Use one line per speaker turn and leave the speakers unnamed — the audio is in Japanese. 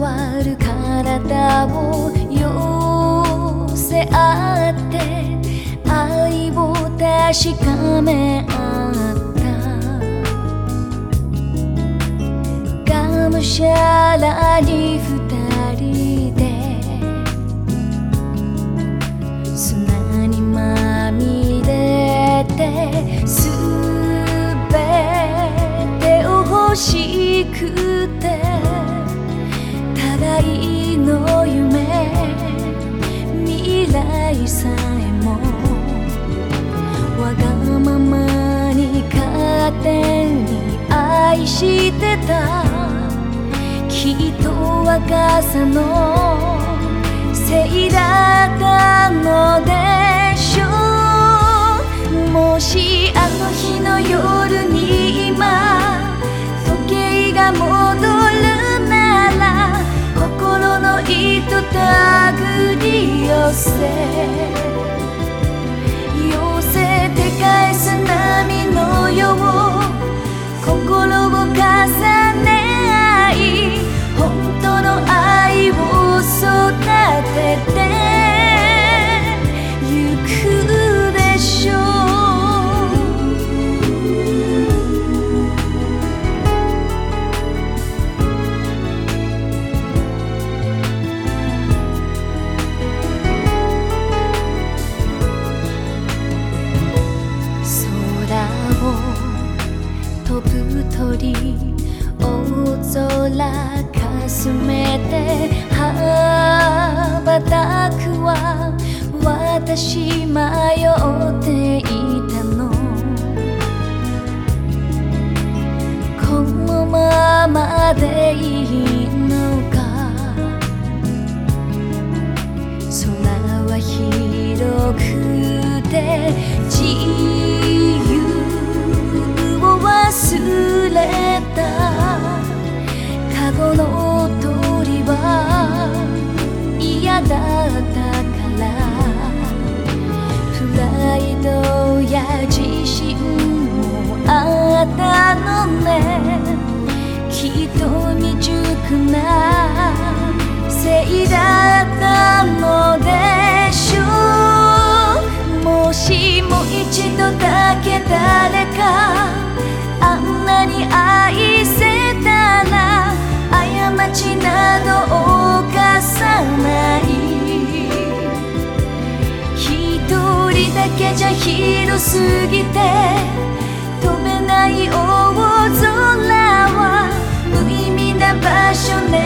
わる体を寄せ合って愛を確かめ合ったがむしゃらに二人で砂にまみれてすべてを欲しくて。互いの夢未来さえもわがままに勝手に愛してた。きっと若さのせいだったのでしょう。もしあの日の夜に今時計が戻る心の糸たぐり寄せ鳥大空かすめて羽ばたくは私迷っていたの。このままでれた。カゴの鳥は嫌だったから。プライドや自信もあったのね。きっと未熟なせいだったの。だけじゃ広すぎて止めない大空は無意味な場所ね。